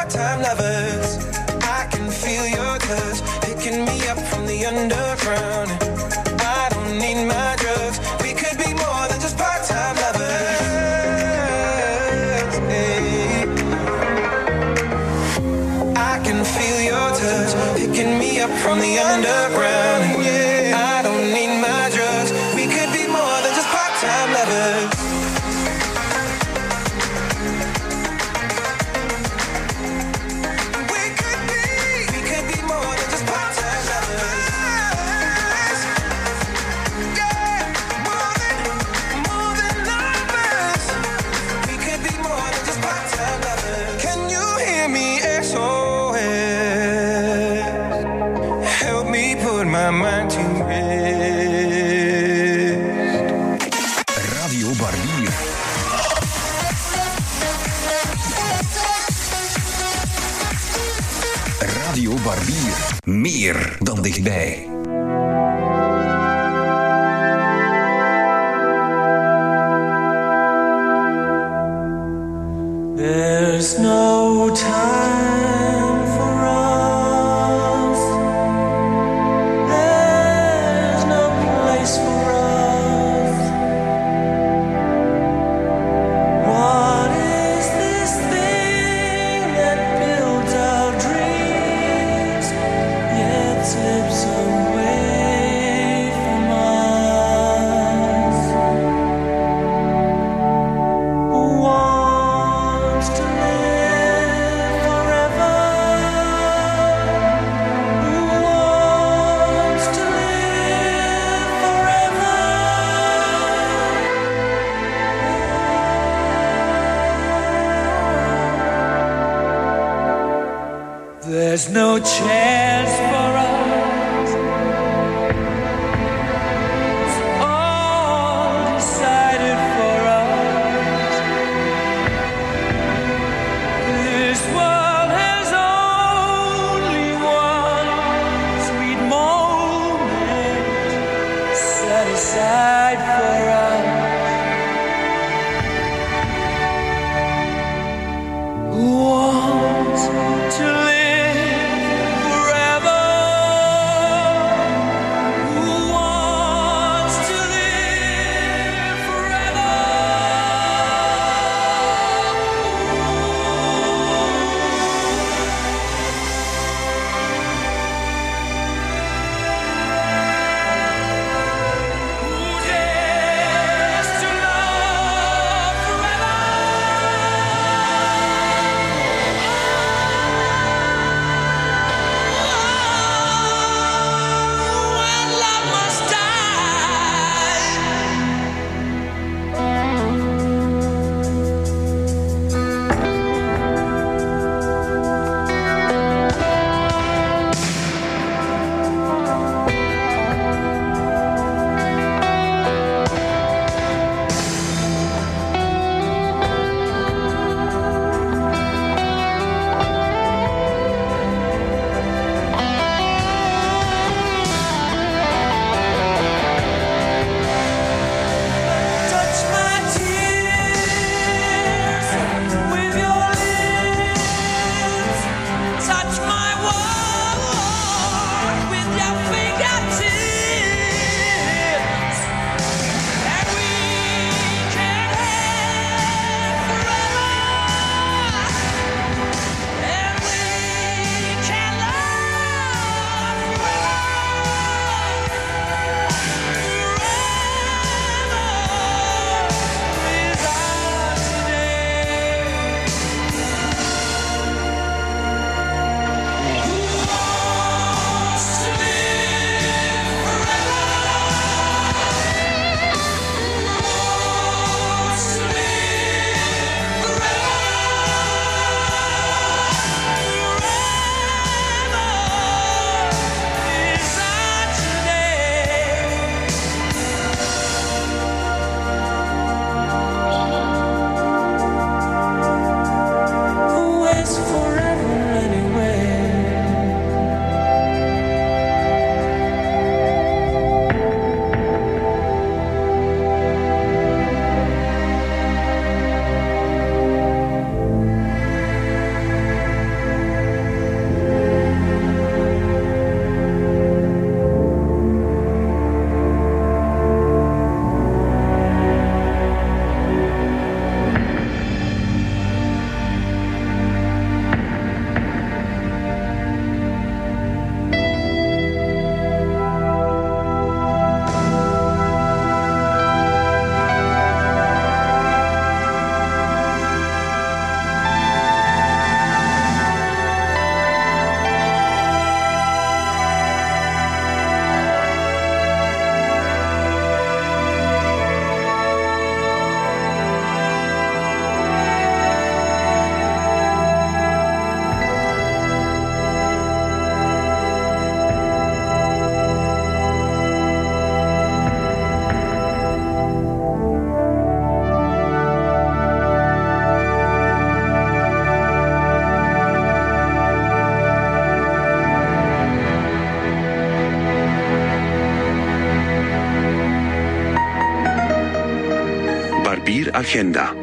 Agenda.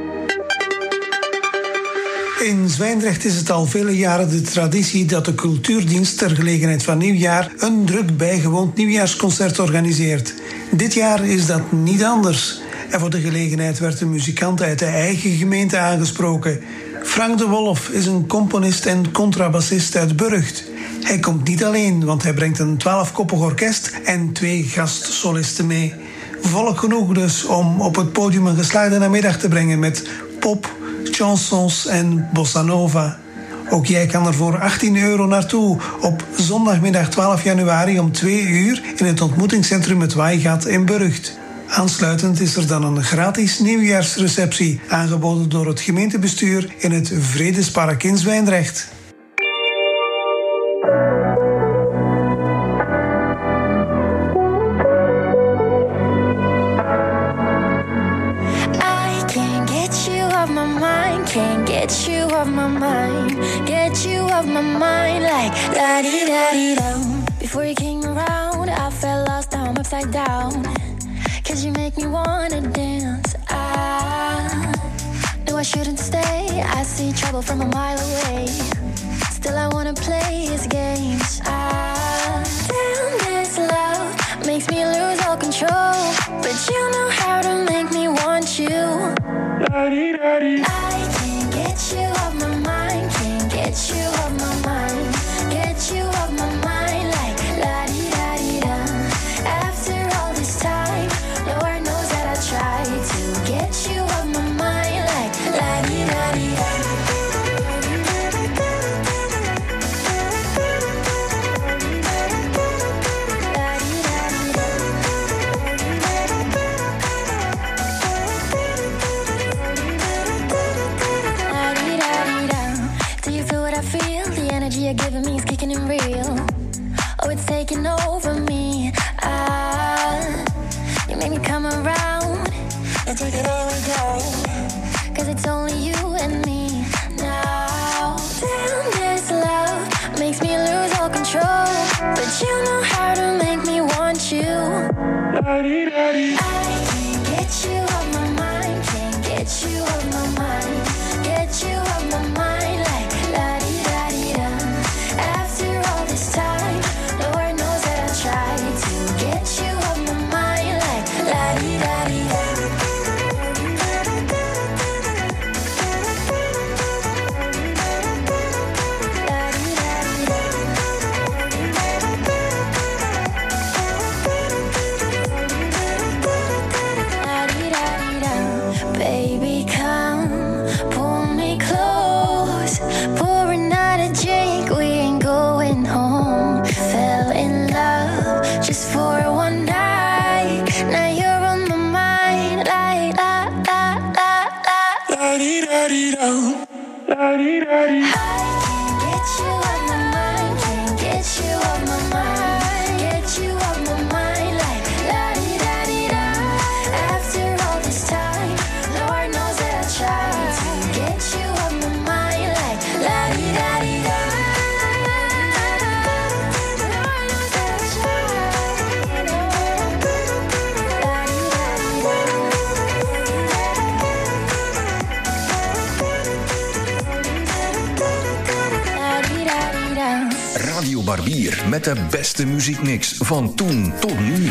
In Zwijndrecht is het al vele jaren de traditie dat de cultuurdienst ter gelegenheid van nieuwjaar een druk bijgewoond nieuwjaarsconcert organiseert. Dit jaar is dat niet anders. En voor de gelegenheid werd een muzikant uit de eigen gemeente aangesproken. Frank de Wolf is een componist en contrabassist uit Burgt. Hij komt niet alleen, want hij brengt een twaalfkoppig orkest en twee gastsolisten mee. Volk genoeg dus om op het podium een geslaagde namiddag te brengen met pop, chansons en bossa nova. Ook jij kan er voor 18 euro naartoe op zondagmiddag 12 januari om 2 uur in het ontmoetingscentrum Het Waaigat in Burgt. Aansluitend is er dan een gratis nieuwjaarsreceptie aangeboden door het gemeentebestuur in het Vredespark in. Off my mind, get you off my mind like la di da di dum. Before you came around, I felt lost, now I'm upside down. Cause you make me wanna dance. I knew I shouldn't stay, I see trouble from a mile away. Still, I wanna play his games. I, damn, this love makes me lose all control. But you know how to make me want you. I met de beste muziekmix van toen tot nu.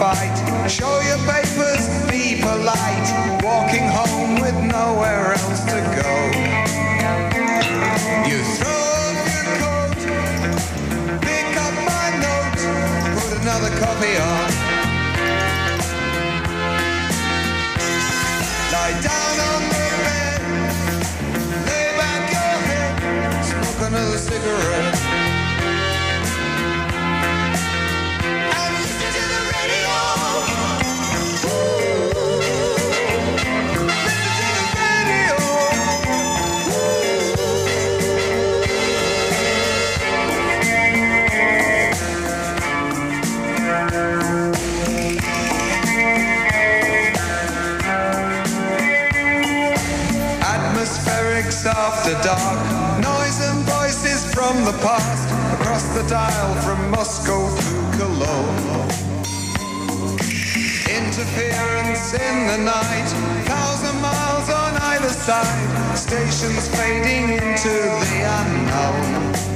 fight. Show your papers, be polite. Walking home with nowhere else to go. You throw off your coat, pick up my note, put another copy on. Lie down on the bed, lay back your head, smoke another cigarette. From the past, across the dial from Moscow to Cologne. Interference in the night, thousand miles on either side, stations fading into the unknown.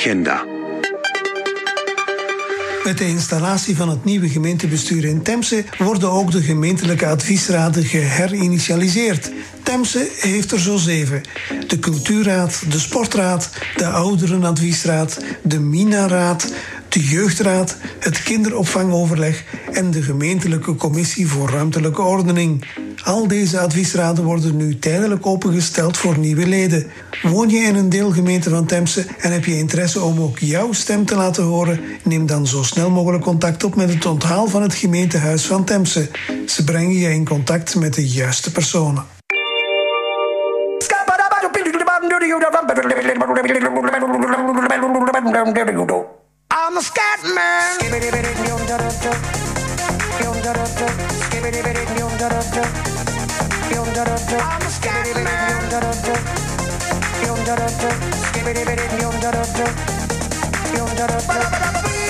Agenda. Met de installatie van het nieuwe gemeentebestuur in Temse worden ook de gemeentelijke adviesraden geherinitialiseerd. Temse heeft er zo zeven. De Cultuurraad, de Sportraad, de Ouderenadviesraad, de Minaraad, de Jeugdraad, het Kinderopvangoverleg en de Gemeentelijke Commissie voor Ruimtelijke Ordening. Al deze adviesraden worden nu tijdelijk opengesteld voor nieuwe leden. Woon je in een deelgemeente van Temse en heb je interesse om ook jouw stem te laten horen? Neem dan zo snel mogelijk contact op met het onthaal van het gemeentehuis van Temse. Ze brengen je in contact met de juiste personen. Yum da da da, skibidi bidi, yum da da da, yum da da da.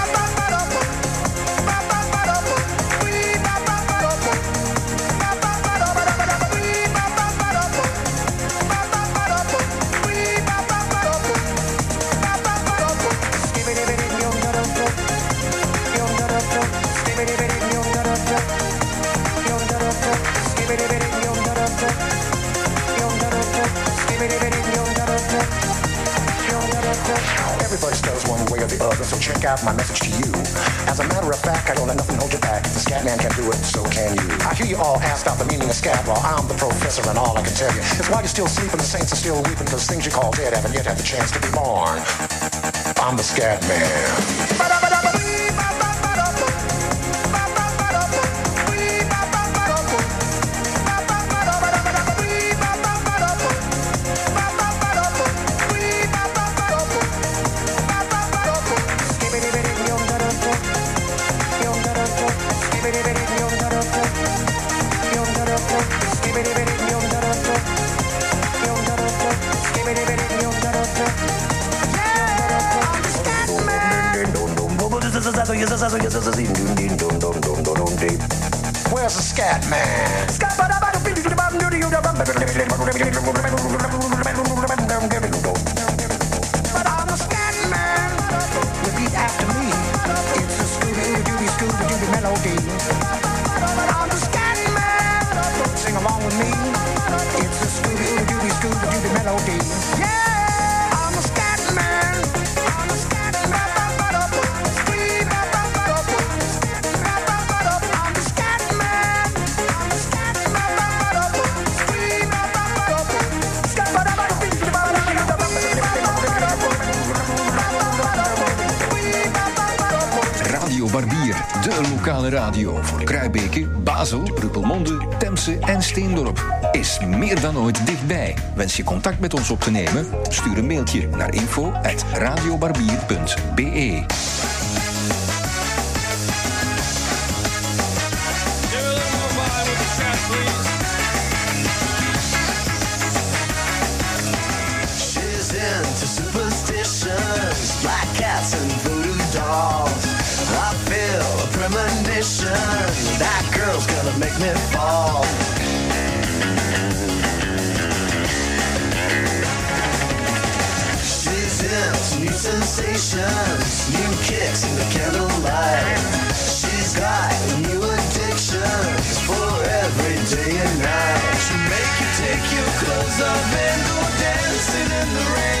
So check out my message to you. As a matter of fact, I don't let nothing hold you back. The scat man can do it, so can you. I hear you all asked out the meaning of scat. Well, I'm the professor, and all I can tell you is why you're still sleeping, the saints are still weeping, because things you call dead haven't yet had the chance to be born. I'm the scat man. Where's the scat man? Lokale radio voor Kruibeke, Basel, Ruppelmonde, Temse en Steendorp. Is meer dan ooit dichtbij. Wens je contact met ons op te nemen? Stuur een mailtje naar info@radiobarbier.be. me fall. She's into new sensations, new kicks in the candlelight. She's got new addictions for every day and night. She'll make you take your clothes off and go dancing in the rain.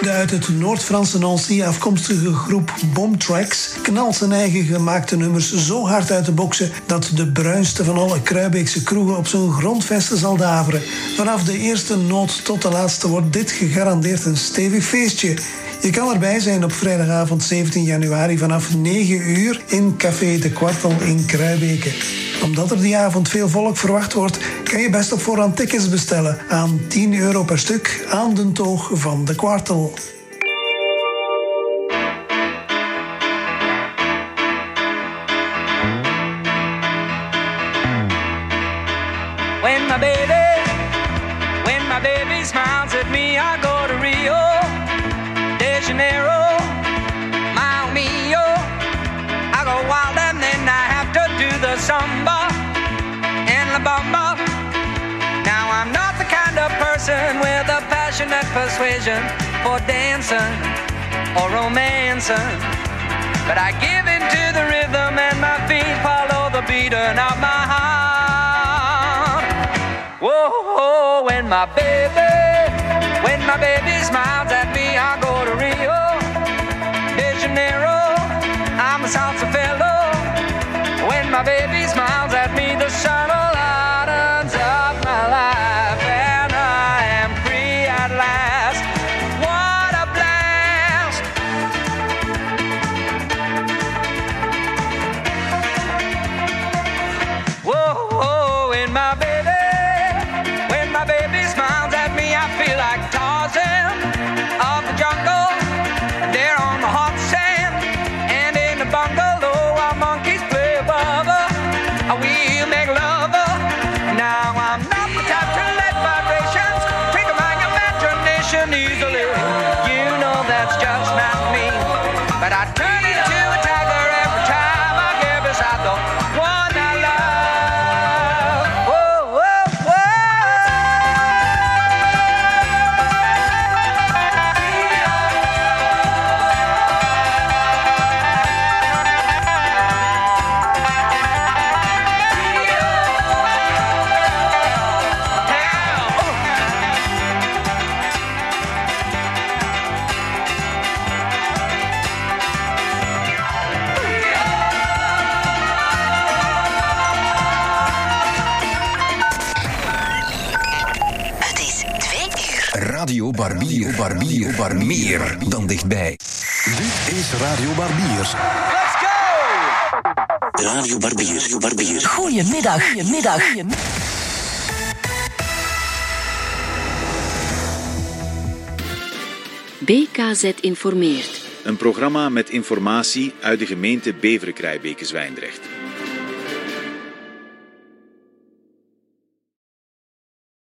De uit het Noord-Franse Nancy afkomstige groep Bombtracks knalt zijn eigen gemaakte nummers zo hard uit de boksen dat de bruinste van alle Kruibeekse kroegen op zijn grondvesten zal daveren. Vanaf de eerste noot tot de laatste wordt dit gegarandeerd een stevig feestje. Je kan erbij zijn op vrijdagavond 17 januari vanaf 9 uur in Café de Kwartel in Kruibeke. Omdat er die avond veel volk verwacht wordt, kan je best op voorhand tickets bestellen aan 10 euro per stuk aan de toog van de Kwartel. With a passionate persuasion for dancing or romancing. But I give in to the rhythm and my feet follow the beating of my heart. Whoa, whoa, when my baby, when my baby smiles at me, I go to Rio de Janeiro. I'm a salsa fellow. When my baby smiles at me, the sun dichtbij. Dit is Radio Barbiers. Radio Barbier, Barbier. Goedemiddag, goedemiddag. BKZ informeert. Een programma met informatie uit de gemeente Beveren-Krijbeke-Zwijndrecht.